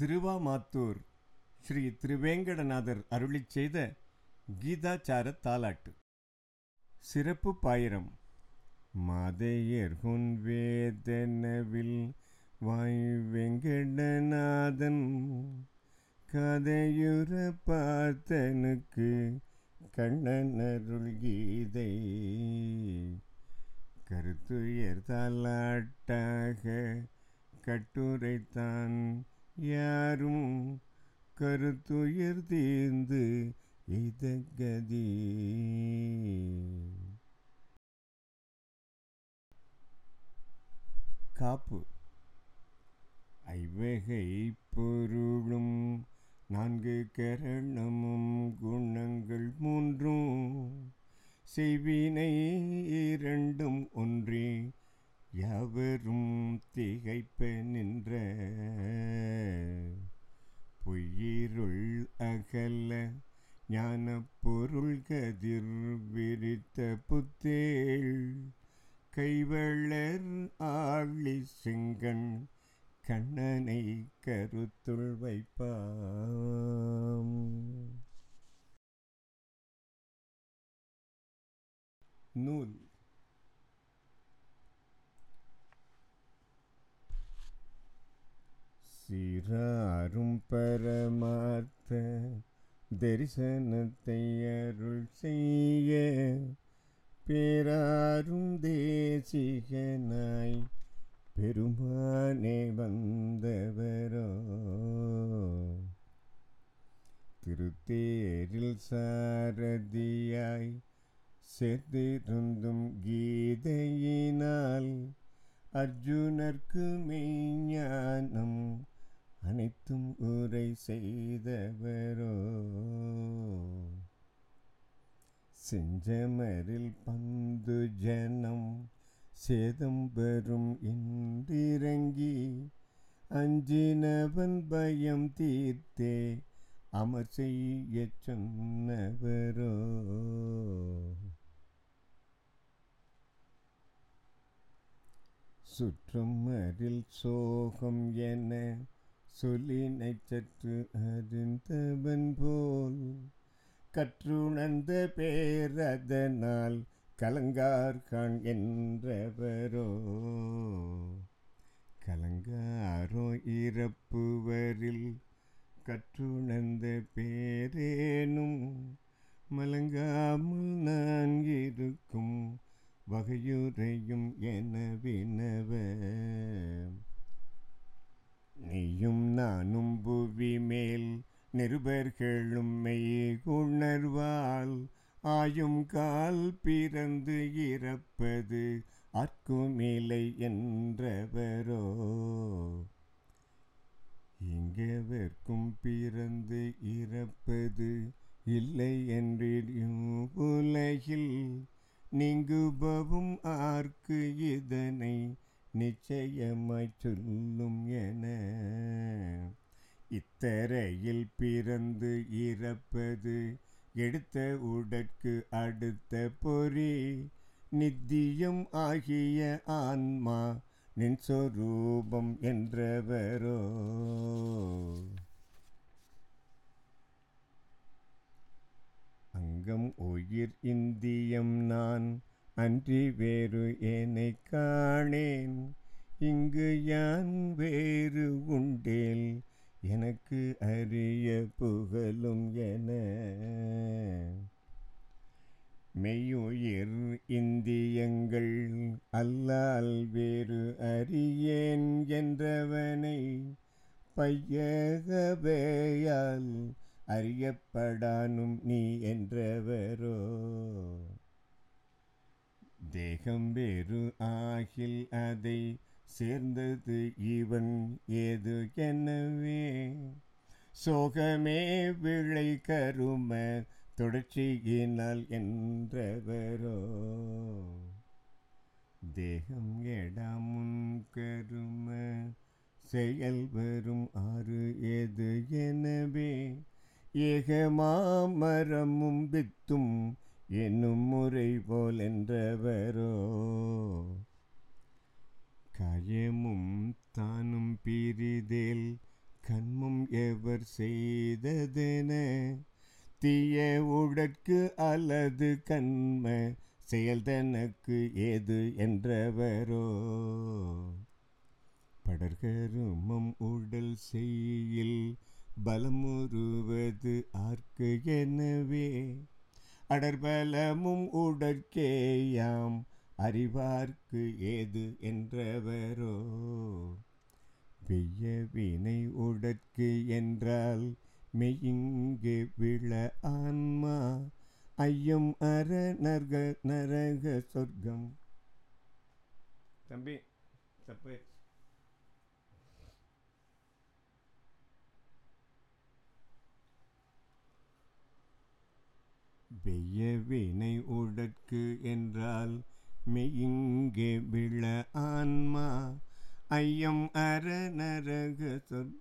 திருவாமாத்தூர் ஸ்ரீ திருவேங்கடநாதர் அருளிச் செய்த கீதாச்சார தாலாட்டு சிறப்பு பாயிரம். மாதையர்குன் வேதனவில் வாய் வெங்கடநாதன் கதையுற பார்த்தனுக்கு கண்ணனருள் கீதை. கருத்துயர் தாலாட்டாக கட்டுரைத்தான் யாரும் கருத்துயிர் தீர்ந்து இதகதி காப்பு. ஐவகை பொருளும் நான்கு கரணமும் குணங்கள் மூன்றும். செய்வினை இரண்டும் ஒன்றே யாவரும் திகைப்ப நின்ற பொய்யிருள் அகல ஞான பொருள் கதிர் விரித்த புத்தேள். கைவளர் ஆழி செங்கண் கண்ணனை கருத்துள் வைப்பாம். நூல் சீராரும் பரமார்த்த தரிசனத்தை அருள் செய்ய. பேராரும் தேசிகனாய் பெருமானே வந்தவரோ. திருத்தேரில் சாரதியாய் சேர்ந்திருந்தும் கீதையினால் அர்ஜுனர்க்கு மெய்ஞானம் அனைத்தும் உரை செய்தவரோ. செஞ்சமரில் பந்து ஜனம் சேதம் பெறும் என்றிறங்கி அஞ்சினவன் பயம் தீர்த்தே அமர் செய்ய சொன்னவரோ. சுற்றும் அரில் சோகம் என சொல்லினை சற்று அறிந்தவன் போல் கற்றுணர்ந்த பேரதனால் கலங்கார்கான் என்றவரோ? கலங்காரோ இறப்புவரில் கற்றுணர்ந்த பேரேனும் மலங்காமல் நான் இருக்கும் வகையுறையும் என வினவ நீயும் நானும் புவி மேல் நிருபர்களும் மெய் உணர்வால் ஆயும் கால் பிறந்து இறப்பது அற்குமிலை என்றவரோ? இங்கவர்க்கும் பிறந்து இறப்பது இல்லை என்றியும் உலகில் நீங்குபவும் ஆர்க்கு இதனை நிச்சயமாய் சொல்லும் என இத்தரையில் பிறந்து இறப்பது எடுத்த உடற்கு அடுத்த பொறி நித்தியம் ஆகிய ஆன்மா நின் சொரூபம் என்றவரோ. அங்கம் உயிர் இந்தியம் நான் அன்றி வேறு ஏனை காணேன். இங்கு யான் வேறு உண்டேல்? எனக்கு அரிய புகழும் என. மெய்யுயிர் இந்தியங்கள் அல்லால் வேறு அறியேன் என்றவனை. பையகவேயால் அறியப்படானும் நீ என்றவரோ? தேகம் வேறு ஆகில் அதை சேர்ந்தது இவன் ஏது எனவே சோகமே விளை கரும தொடர்ச்சியினால் என்றவரோ? தேகம் எடாமுன் கரும செயல் வரும் ஆறு ஏது எனவே? ஏகமாமரமும் வித்தும் என்னும் முறை போல் என்றவரோ? காயமும் தானும் பிரிதில் கண்மும் எவர் செய்ததென? தீய உடற்கு அல்லது கண்ம செயல் தனக்கு ஏது என்றவரோ? படர்கருமம் உடல் செய்யில் பலமுறுவது ஆர்க்கு எனவே? அடர்பலமும் உடற்கேயாம். அறிவார்க்கு ஏது என்றவரோ? வெய்ய வினை உடற்கு என்றால் மெய்யிங்கு விழ ஆன்மா. ஐயம் அற நர்க நரக சொர்க்கம். தம்பி தப்பு. வெய்ய வினை உடற்கு என்றால் மெய்யிங்கே விழ ஆன்மா ஐயம் அற நரக சொற்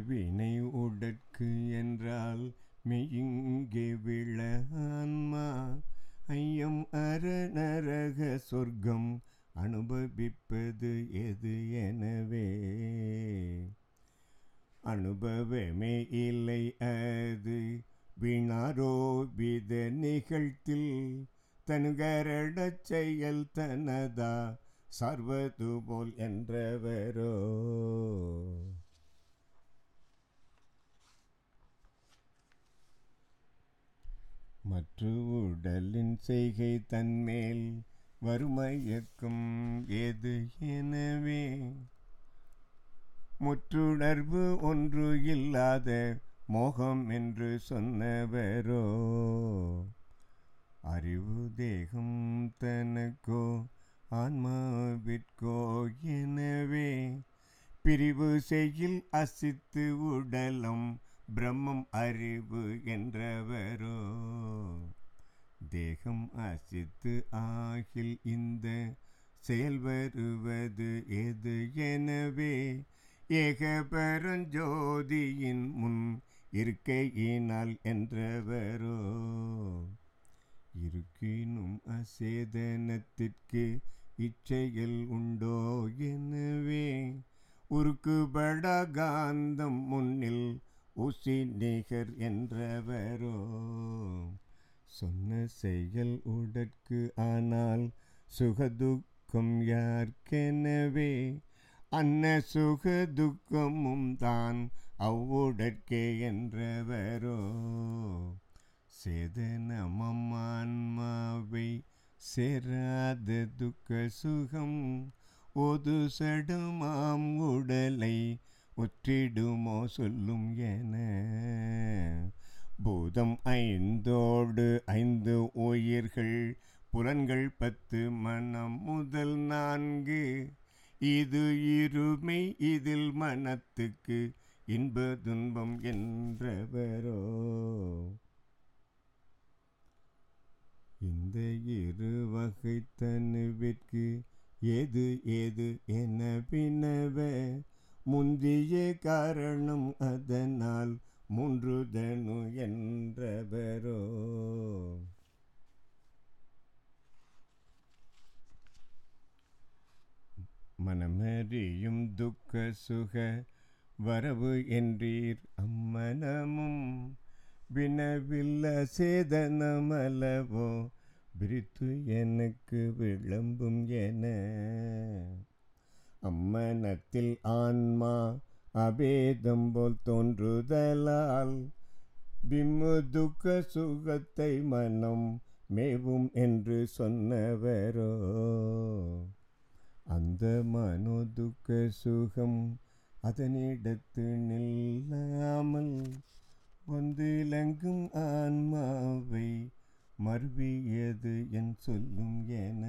வினை உடற்கு என்றால் மெய்யிங்கே விழ ஆன்மா ஐயம் அற நரக சொர்க்கம் அனுபவிப்பது எது எனவே? அனுபவமே இல்லை அது வீணாரோபித நிகழ்த்தில் தனுகரட செயல் தனதா? சர்வது போல் என்றவரோ? மற்ற உடலின் செய்கை தன்மேல் வறுமையக்கும் ஏது எனவே? முற்றுணர்வு ஒன்று இல்லாத மோகம் என்று சொன்னவரோ? அறிவு தேகம் தனக்கோ ஆன்மாவிற்கோ எனவே. பிரிவு செய்யில் அசித்து உடலம் பிரம்மம் அறிவு என்றவரோ. தேகம் அசித்து ஆகில் இந்த செயல் வருவது எது எனவே? ஏகபரஞ்சோதியின் முன் இருக்கையினால் என்றவரோ. இருக்கினும் அசேதனத்திற்கு இச்சையில் உண்டோ எனவே? உருக்குபட காந்தம் முன்னில் உசி நிகர் என்றவரோ? சொன்ன செயல் உடற்கு ஆனால் சுகதுக்கம் யார்க்கெனவே? அன்ன சுக துக்கமும் தான் அவ்வுடற்கே என்றவரோ? சேதனமம் ஆன்மாவை சேராத துக்க சுகம் ஒது சடுமாம் உடலை ஒற்றிடுமோ சொல்லும் என. பூதம் ஐந்தோடு ஐந்து உயிர்கள் புலன்கள் பத்து மனம் முதல் நான்கு. இது இருமை இதில் மனத்துக்கு இன்ப துன்பம் என்றவரோ. இந்த இரு வகை தனுவிற்கு ஏது எது என வினவ முந்திய காரணம் அதனால் மூன்று தனு என்றவரோ. மனமறியும் துக்க சுக வரவு என்றீர் அம்மனமும். வினவில்ல சேதனமலவோ விரித்து எனக்கு விளம்பும் என. அம்மனத்தில் ஆன்மா அபேதம் போல் தோன்றுதலால் விம்மு துக்க சுகத்தை மனம் மேவும் என்று சொன்னவரோ. அந்த மனோ துக்க சுகம் அதனிடத்து நில்லாமல் வந்து இலங்கும் ஆன்மாவை மறுவியது என் சொல்லும் என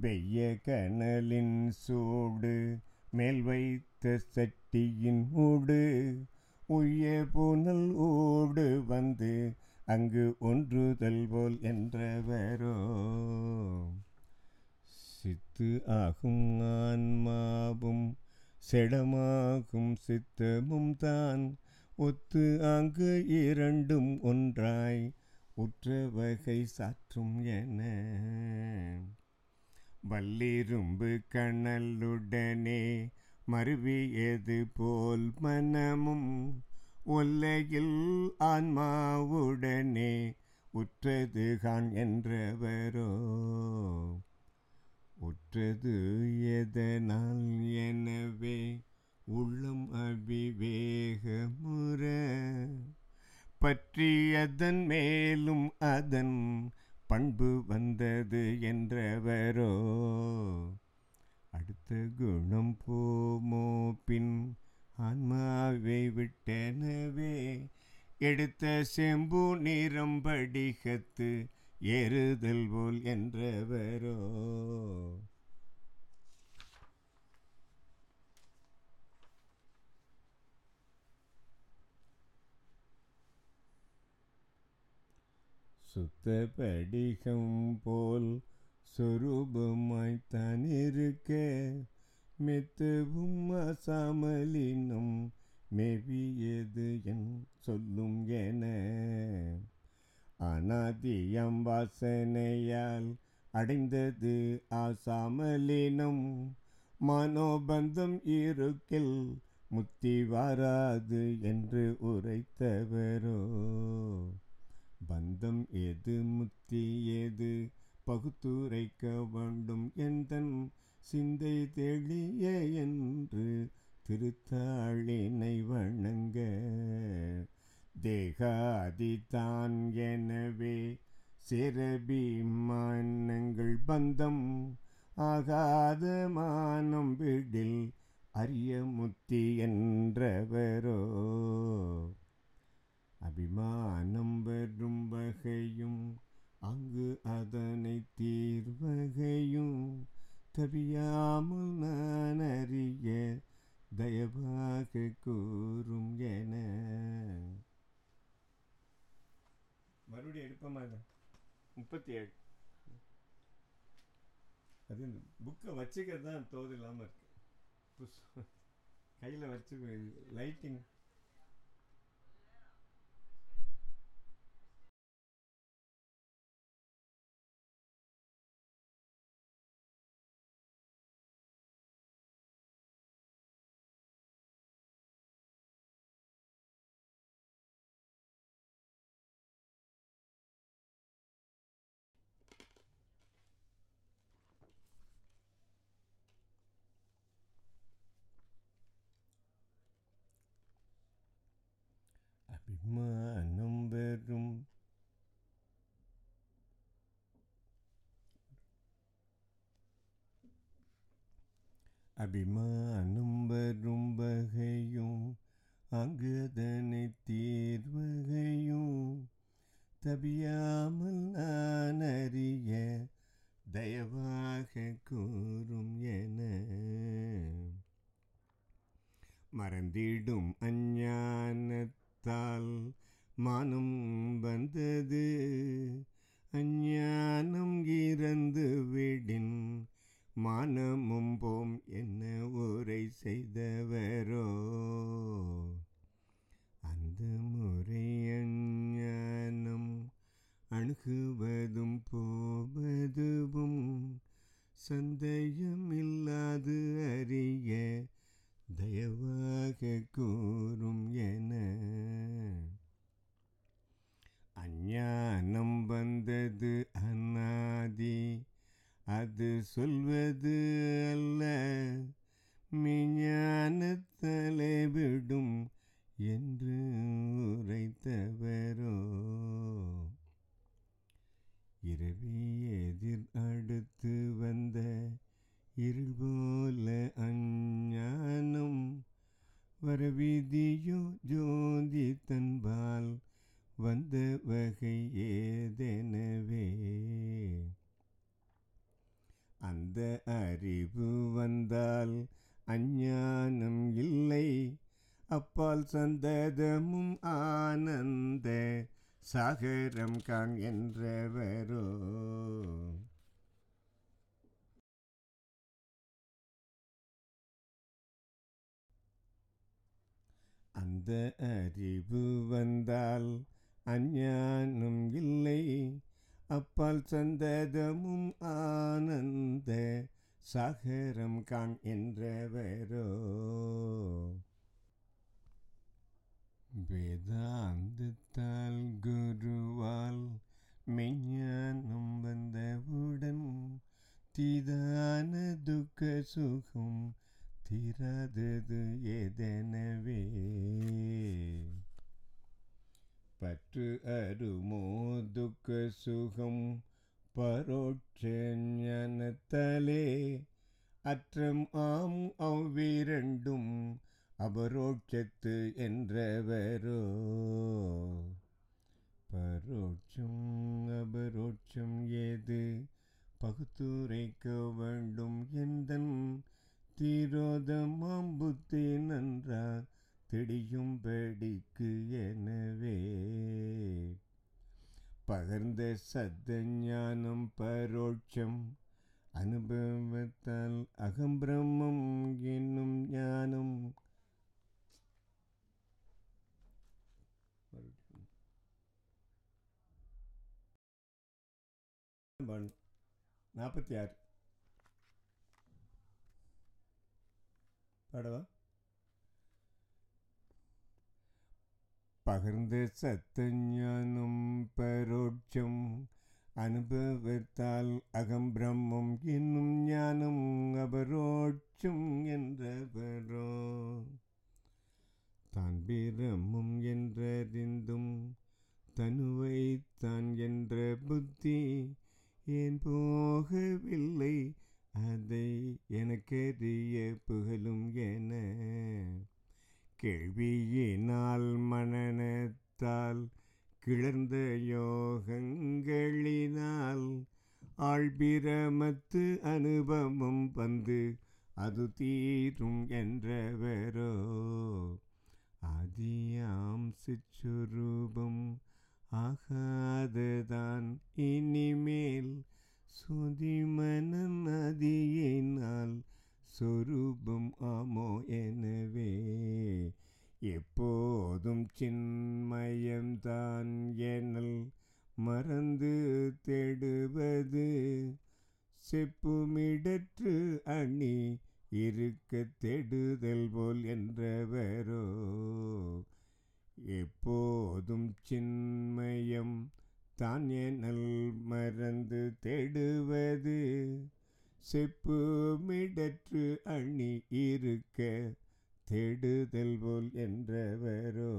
வெய்ய கனலின் சூடு மேல் வைத்த சட்டியின் மூடு உய்ய புனல் ஓடு வந்து அங்கு ஒன்றுதல் போல் என்றவரோ. சித்து ஆகும் ஆன்மாவும் செடமாகும் சித்தமும் தான். ஒத்து அங்கு இரண்டும் ஒன்றாய் உற்ற வகை சாற்றும் என. வல்லிரும்பு கணலுடனே மருவியது போல் மனமும் ஒல்லையில் ஆன்மாவுடனே உற்றது கான் என்றவரோ? உற்றது எதனால் எனவே உள்ளம் அவிவேகமுற பற்றியதன் மேலும் அதன் பண்பு வந்தது என்றவரோ? அடுத்த குணம் போமோ? பின் ஆன்மாவை விட்டனவே எடுத்த செம்பு நிறம் படிகத்து ஏறுதல் போல் என்றவரோ? சுத்த படிகம் போல் சொரூபமாய் இருக்க மெத்தவும் அசாமலினும் மெவியது என் சொல்லும் என. அனாதியம் வாசனையால் அடைந்தது ஆசாமலினம் மனோபந்தம் இருக்கில் முத்தி வாராது என்று உரைத்தவரோ. பந்தம் எது முத்தி ஏது பகுத்துரைக்க வேண்டும் எந்தன் சிந்தை தெளிய என்று திருத்தாளினை வணங்க. தேகாதிதான் எனவே சிறபிமானங்கள் பந்தம் ஆகாத மானம் விடில் அரிய முத்தி என்றவரோ. அபிமானம் வரும் வகையும் அங்கு அதனை தீர்வகையும். தவியாமல் நான் அறிய தயவாக கூறும் என. மறுபடியும் எடுப்போமா முப்பத்தி ஏழு அது இந்த புக்கை வச்சுக்கிறது தான் தோது இல்லாமல் இருக்கு. புஸ் கையில் வச்சு லைட்டிங் அபிமானம் வரும் அபிமானம் வரும் வகையும் அங்குதனை தீர்வகையும் தபியாமல் நான் அறிய தயவாக கூறும் என. மறந்திடும் அஞ்ஞான பார்த்தால் மானம் வந்தது. அஞ்ஞானம் இறந்து விடின் மானமும் போம் என்ன உரை செய்தவரோ. அந்த முறை அஞ்ஞானம் அணுகுவதும் போவதுவும் சந்தேகம் இல்லாது அறிய தயவாக கூறும் என அஞ்ஞானம் வந்தது அநாதி அது சொல்வது அல்ல மிஞானத்தலை விடும் என்று உரைத்தவரோ இரவி எதிர் அடுத்து வந்த ഇരുൾപോലെ അഞ്ഞാനും വരവിധിയോ ജ്യോതി തൻപാൽ വந்த வகை ஏதெனவே. அந்த அறிவு வந்தால் அஞ்ஞானம் இல்லை. அப்பால் சந்ததமும் ஆனந்த சாகரம் காங் என்றவரோ அந்த அறிவு வந்தால் அஞ்ஞானம் இல்லை அப்பால் சந்ததமும் ஆனந்த சாகரம் காண் என்றவரோ வேதாந்தத்தால் குருவால் மெஞ்ஞானம் வந்தவுடன் தீதான துக்க சுகம் தீராதது எதனவே? பற்று அருமோ துக்க சுகம் பரோட்ச அற்றம் ஆம் அவ்விரண்டும் அபரோட்சத்து என்றவரோ? பரோட்சம் அபரோட்சம் ஏது? பகுத்துரைக்க வேண்டும் எந்தன் தீரோதமாம் புத்தி நன்றா திடியும்படிக்கு எனவே பகர்ந்த சத்த ஞானம் பரோட்சம் அனுபவத்தால் அகம்பிரமம் என்னும் ஞானம் நாற்பத்தி ஆறு பாடவா பகர்ந்த சத்தஞானம் பரோட்சம் அனுபவத்தால் அகம் பிரம்மம் என்னும் ஞானம் அபரோட்சம் என்றவரோ தான் பிரம்மம் என்றறிந்தும் தனுவை தான் என்ற புத்தி ஏன் போகவில்லை அதை எனக்கெரிய புகழும் என கேள்வியினால் மனநத்தால் கிளர்ந்த யோகங்களினால் ஆழ்பிரமத்து அனுபவம் வந்து அது தீரும் என்றவரோ? ஆதியாம் சிச்சுரூபம் ஆகாததான் இனிமேல் சுதிமனன் அதியினால் சொரூபம் ஆமோ எனவே. எப்போதும் சின்மயம்தான் எனல் மறந்து தேடுவது. செப்புமிடற்று அணி இருக்க தேடுதல் போல் என்றவரோ. எப்போதும் சின்மயம் தான் எனல் மறந்து தேடுவது? செப்பு மிடற்று அணி இருக்க தேடுதல் போல் என்றவரோ?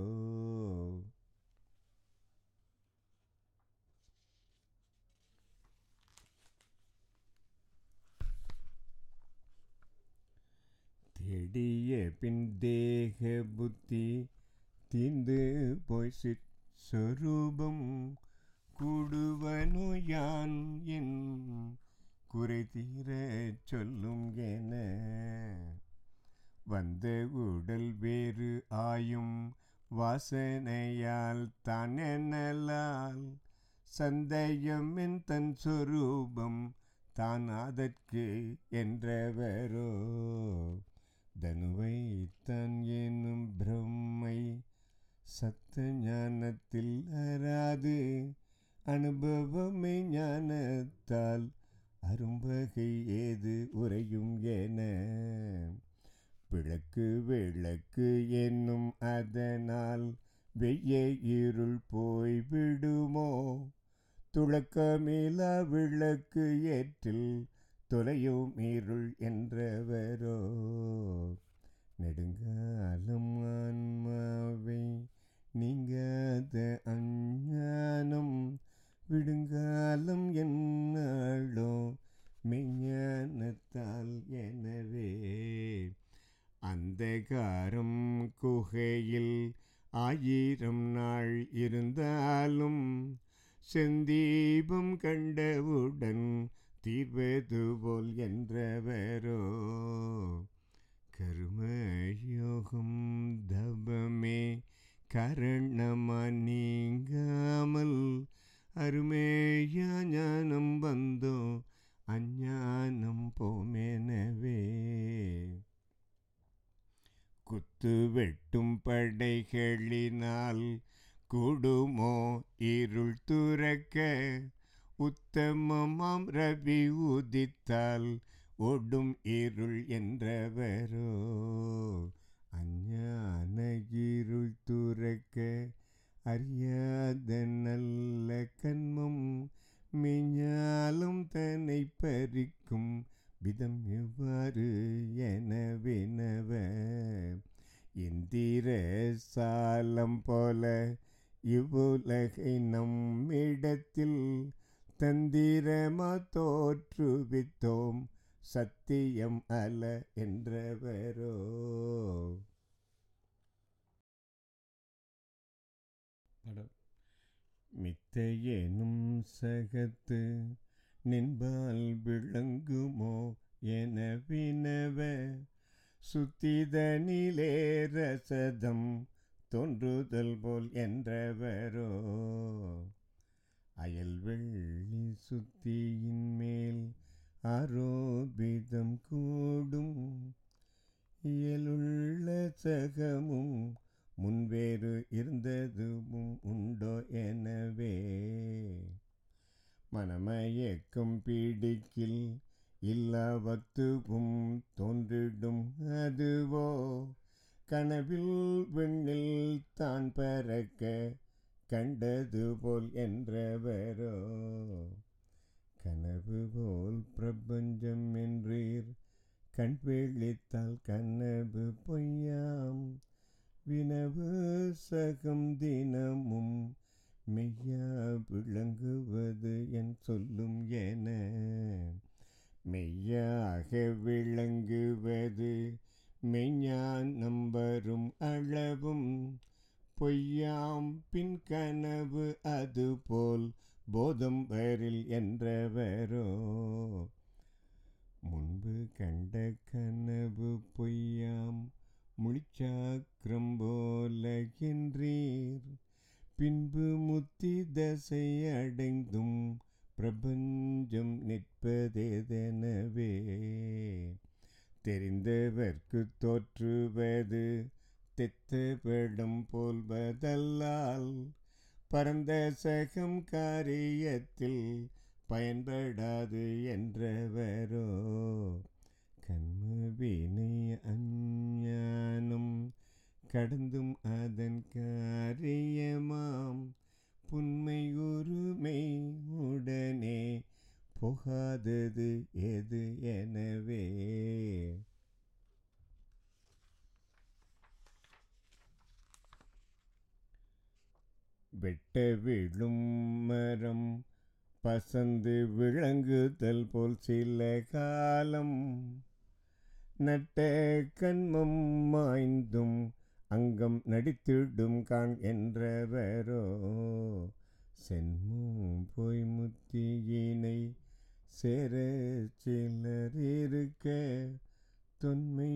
தேடிய பின் தேக புத்தி தீந்து போய் சிற் சொரூபம் கூடுவனோ யான் என் குறை தீர சொல்லும் என. வந்த உடல் வேறு ஆயும் வாசனையால் தானெனலால் சந்தேகம் என் தன் சொரூபம் தான் அதற்கு என்றவரோ. தனுவை தான் என்னும் பிரம்மை சத்த ஞானத்தில் அராது அனுபவமே ஞானத்தால் அரும்பகை ஏது உரையும் என. விளக்கு விளக்கு என்னும் அதனால் வெய்ய இருள் போய் விடுமோ துளக்கமிலா விளக்கு ஏற்றில் தொலையும் இருள் என்றவரோ? நெடுங்காலம் ஆன்மாவை நீங்காத அஞ்ஞானம் அந்தகாரம் குகையில் ஆயிரம் நாள் இருந்தாலும் செந்தீபம் கண்டவுடன் தீர்வது போல் என்றவரோ. கருமயோகம் தபமே கரணமா நீங்காமல் அருமேயா ஞானம் வந்தோ அஞ்ஞானம் போமெனவே. குத்து வெட்டும் படைகளினால் கூடுமோ இருள் துறக்க. உத்தமமாம் ரவி உதித்தால் ஓடும் இருள் என்றவரோ. அஞ்ஞான இருள் துறக்க அறியாத நல்ல கண்மம் மெஞ்ஞாலும் தன்னை பறிக்கும் விதம் எவ்வாறு? என வினவ இந்திர சாலம் போல இவ்வுலகை நம்மிடத்தில் தந்திரமா தோற்றுவித்தோம் சத்தியம் அல்ல என்றவரோ. மித்தையேனும் சகத்து நின்பால் விளங்குமோ என வினவ சுத்திதனிலே ரசதம் தோன்றுதல் போல் என்றவரோ. அயல் வெள்ளி சுத்தியின் மேல் ஆரோபிதம் கூடும். இயலுள்ள சகமும் முன்வேறு இருந்ததும் உண்டோ எனவே. மனமயக்கம் பீடிக்கில் இல்லாவத்துவும் தோன்றிடும் அதுவோ? கனவில் விண்ணில் தான் பறக்க கண்டது போல் என்றவரோ? கனவு போல் பிரபஞ்சம் என்றீர் கண் விழித்தால் கனவு பொய்யாம். வினவு சகம் தினமும் மெய்யா விளங்குவது என் சொல்லும் என மெய்யாக விளங்குவது மெய்ஞானம் வரும் அளவும். பொய்யாம் பின் கனவு அதுபோல் போதம் வரில் என்றவரோ. முன்பு கண்ட கனவு பொய்யாம் முழிச்சாக்கிரம் போலகின்றீர் பின்பு முத்தி தசை அடைந்தும் பிரபஞ்சம் நிற்பதேதெனவே தெரிந்தவர்க்கு தோற்றுவது தெத்தபடம் போல்வதல்லால் பரந்த சகம் காரியத்தில் பயன்படாது என்றவரோ கண்மவினை அஞ்ஞானம் கடந்தும் அதன் காரியமாம் புன்மை உரிமை உடனே புகாதது எது எனவே? வெட்ட விழும் மரம் பசந்து விளங்குதல் போல் சில காலம் நட்ட கண்மம் மாய்ந்தும் அங்கம் நடித்திடும் கான் என்றவரோ சென்மும் பொய் முத்தியினை சேர சிலர் இருக்க தொன்மை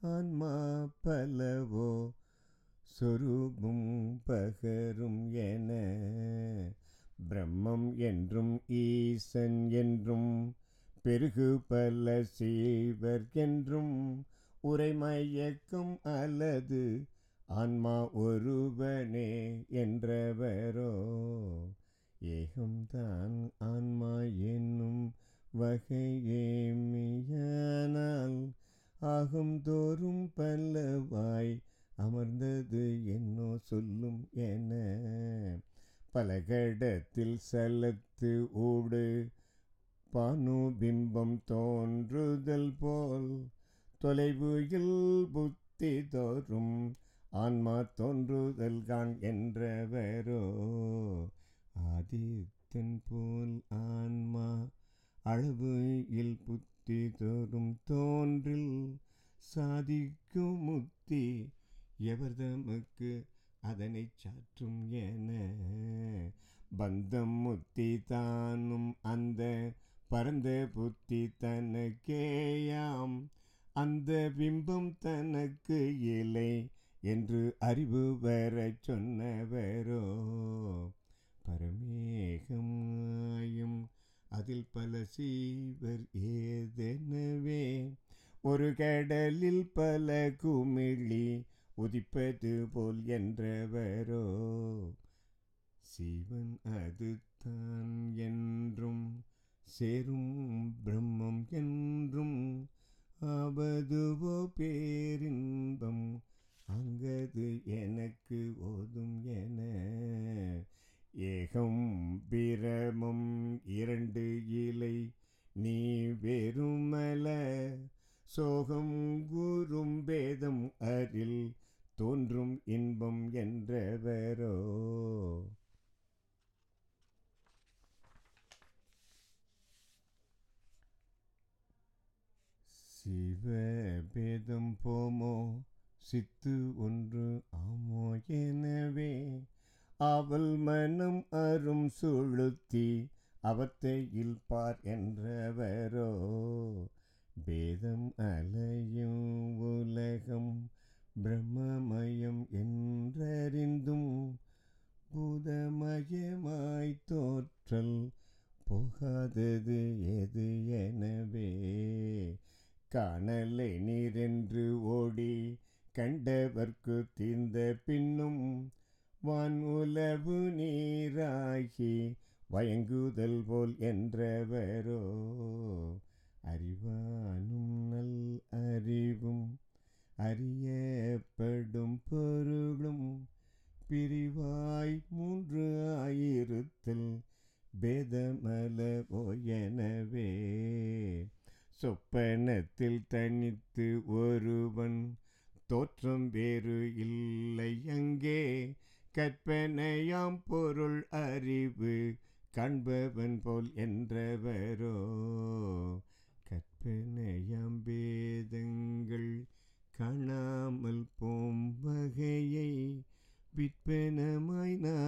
ஆன்மா பலவோ சொரூபம் பகரும் என. பிரம்மம் என்றும் ஈசன் என்றும் பெருகு பல சீவர் என்றும் உரைமயக்கும் அல்லது ஆன்மா ஒருவனே என்றவரோ ஏகம்தான் ஆன்மா என்னும் வகையேமியானால் ஆகும் தோறும் பல்லவாய் அமர்ந்தது என்னோ சொல்லும் என. பலகடத்தில் சலத்து ஊடு பானு பிம்பம் தோன்றுதல் போல் தொலைவுயில் புத்தி தோறும் ஆன்மா தோன்றுதல் கான் என்றவரோ ஆதித்தன் போல் ஆன்மா அளவு இல் புத்தி தோறும் தோன்றில் சாதிக்கும் முத்தி எவர் தமக்கு அதனை சாற்றும் என. பந்தம் முத்தி தானும் அந்த பரந்த புத்தி தனக்கேயாம். அந்த பிம்பம் தனக்கு இலை என்று அறிவு வரச் சொன்னவரோ? பரமேகமாயும் அதில் பல சீவர் ஏதெனவே. ஒரு கடலில் பல குமிழி உதிப்பது போல் என்றவரோ? சிவன் அது தான் என்றும் சேரும் பிரம்மம் என்றும் ஆவதுவோ பேரின்பம் அங்கது எனக்கு ஓதும் என ஏகம் பிரமம் இரண்டு இலை நீ வெறுமல. சோகம் கூறும் பேதம் அரில் தோன்றும் இன்பம் என்றவரோ. சிவபேதம் போமோ சித்து ஒன்று ஆமோ எனவே அவள் மனம் அரும் சுழுத்தி அவத்தையில் பார் என்றவரோ. பேதம் அலையும் உலகம் பிரம்மமயம் என்றறிந்தும் பூதமயமாய் தோற்றல் போகாதது எது எனவே. காணலை நீரென்று ஓடி கண்டவர்க்கு தீர்ந்த பின்னும் வான் உலவு நீராகி வயங்குதல் போல் என்றவரோ. அறிவானும் நல் அறிவும் அறியப்படும் பொருளும் பிரிவாய் மூன்று ஆயிருத்தல் பேதமல ஓயனவே சொப்பனத்தில் தனித்து ஒருவன் தோற்றம் வேறு இல்லை அங்கே கற்பனையாம் பொருள் அறிவு காண்பவன் போல் என்றவரோ. கற்பனையாம் பேதங்கள் காணாமல் போம் வகையை விற்பனமாய் நான்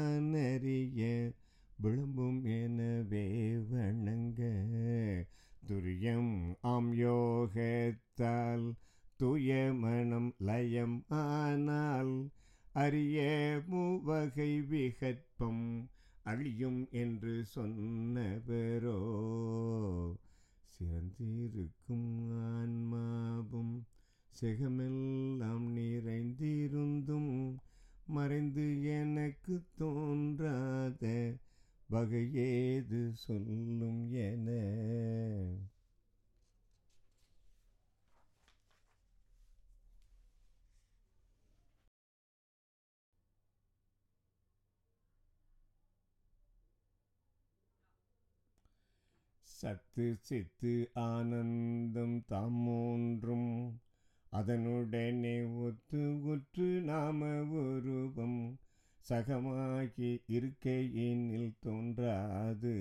சித்து ஆனந்தம் தாம் அதனுடனே ஒத்து உற்று நாம உருவம் சகமாகி இருக்கையினில் தோன்றாது.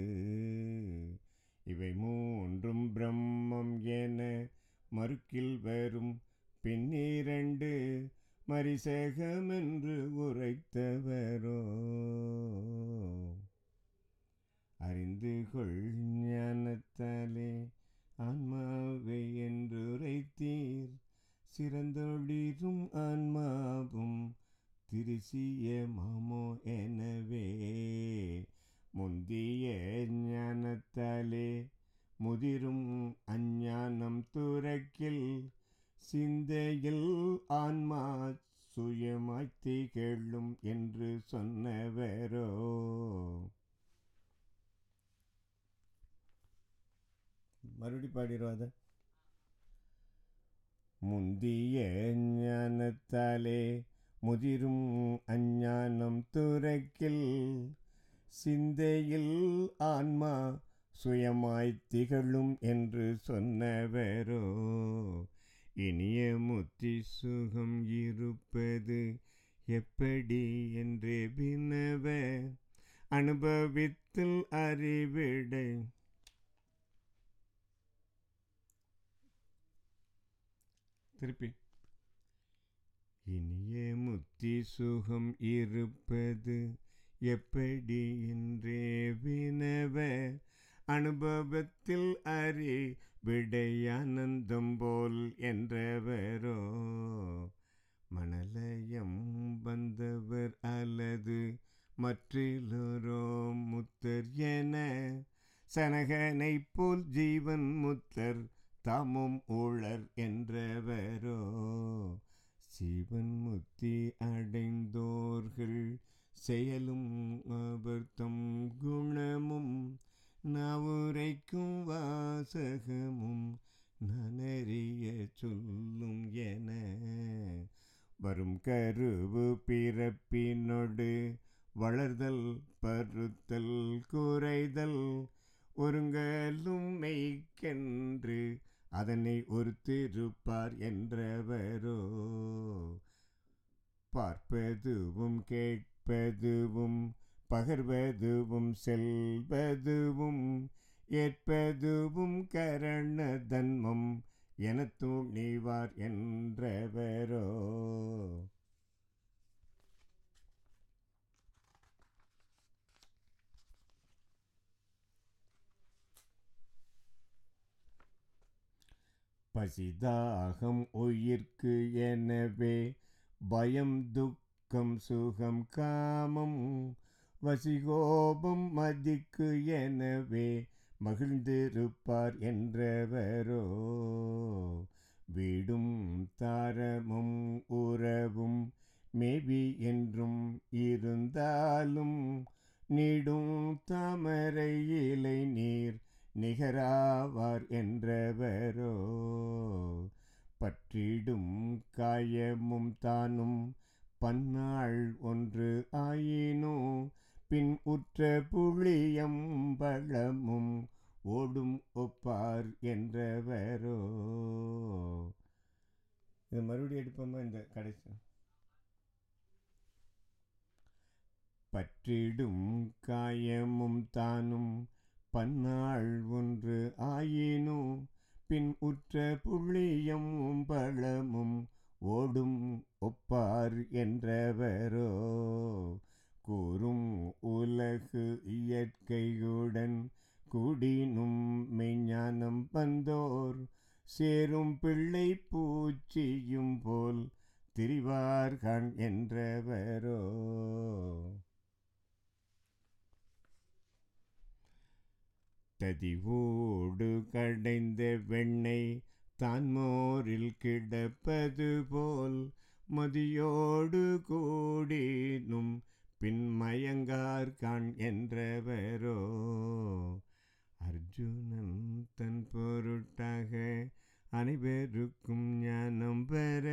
இவை மூன்றும் பிரம்மம் என மறுக்கில் வரும் பின்னிரண்டு மரிசேகமென்று உரைத்தவரோ. அறிந்து கொள் ஞானத்தாலே ஆன்மாவை என்றுரைத்தீர். சிறந்தொழிரும் ஆன்மாவும் திருசிய மாமோ எனவே. முந்திய ஞானத்தாலே முதிரும் அஞ்ஞானம் துறக்கில் சிந்தையில் ஆன்மா சுயமாய் திகழும் என்று சொன்னவரோ. மறுபடி பாடிடுவாத முந்திய ஞானத்தாலே முதிரும் அஞ்ஞானம் துறக்கில் சிந்தையில் ஆன்மா சுயமாய் திகழும் என்று சொன்னவரோ இனிய முத்தி சுகம் இருப்பது எப்படி என்று வினவ அனுபவித்தில் அறிவிடை திருப்பி. இனியே முத்தி சுகம் இருப்பது எப்படி என்றே வினவ அனுபவத்தில் அறி விடையானந்தம் போல் என்றவரோ மணலயம் வந்தவர் அல்லது மற்றிலோரோ முத்தர் என சனகனை போல் ஜீவன் முத்தர் தமும் ஊழர் என்றவரோ? சிவன் முத்தி அடைந்தோர்கள் செயலும் அபர்த்தம் குணமும் நவுரைக்கும் வாசகமும் நனறிய சொல்லும் என. வரும் கருவு பிறப்பினொடு வளர்தல் பருத்தல் குறைதல் ஒருங்கலும் மெய்க்கென்று அதனை ஒருத்திருப்பார் என்றவரோ? பார்ப்பதுவும் கேட்பதுவும் பகர்வதுவும் செல்வதுவும் ஏற்பதுவும் கரண தன்மம் என துணிவார் என்றவரோ? பசிதாகம் உயிர்க்கு எனவே பயம் துக்கம் சுகம் காமம் வசிகோபம் மதிக்கு எனவே மகிழ்ந்திருப்பார் என்றவரோ. வீடும் தாரமும் உறவும் மேபி என்றும் இருந்தாலும் நீடும் தாமரை இலை நீர் நிகராவார் என்றவரோ? பற்றிடும் காயமும் தானும் பன்னாள் ஒன்று ஆயினோ? பின் உற்ற புளியம் பழமும் ஓடும் ஒப்பார் என்றவரோ? இது மறுபடியும் எடுப்போமா இந்த கடைசி? பற்றிடும் காயமும் தானும் பன்னாள் ஒன்று ஆயினோ பின் உற்ற புள்ளியம் பழமும் ஓடும் ஒப்பார் என்றவரோ. கூறும் உலகு இயற்கையுடன் குடினும் மெஞ்ஞானம் வந்தோர் சேரும் பிள்ளை பூச்சியும் போல் திரிவார்கான் என்றவரோ. ததிவோடு கடைந்த வெண்ணெய் தான் மோரில் கிடப்பது போல் மதியோடு கூடினும் பின்மயங்கார் காண் என்றவரோ? அர்ஜுனன் தன் பொருட்டாக அனைவருக்கும் ஞானம் பெற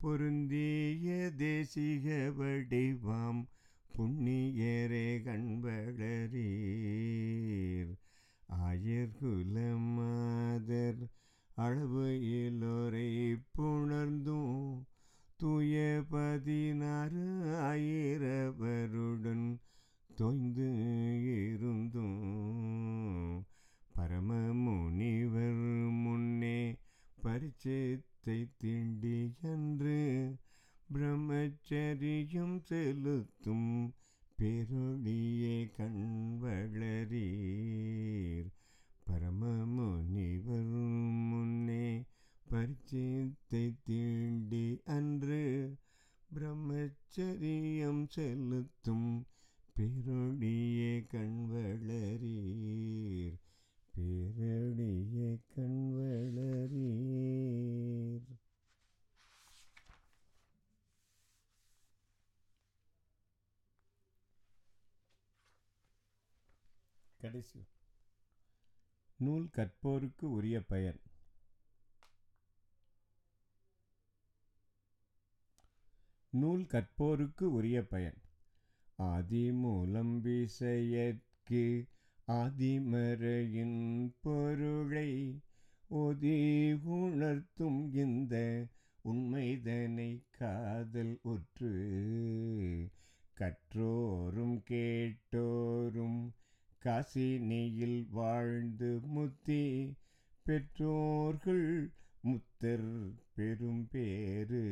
பொருந்திய தேசிக வடிவாம் புண்ணியரே கண்வளரீர் ஆயர்குல மாதர் அளவு இலோரை புணர்ந்தும் தூய பதினாறு ஆயிரவருடன் தோய்ந்து இருந்தும் பரம முனிவர் முன்னே பரிச்சத்தை தீண்டி என்று பிரம்மச்சரியம் செலுத்தும் பெருளியே கண்வளரீர். பரமமுனிவர் முன்னே பரிச்சயத்தை தீண்டி அன்று பிரம்மச்சரியம் செலுத்தும் பெருளியே கண்வளரீர். பேரடியே கண்வளரீர். கடைசி. நூல் கற்போருக்கு உரிய பயன். நூல் கற்போருக்கு உரிய பயன். ஆதி மூலம் விசையற்கு ஆதிமறையின் பொருளை ஒதி உணர்த்தும் இந்த உண்மைதனை காதல் ஒற்று. கற்றோரும் கேட்டோரும் காசினியில் வாழ்ந்து முத்தி பெற்றோர்கள் முத்தர் பெரும் பேரு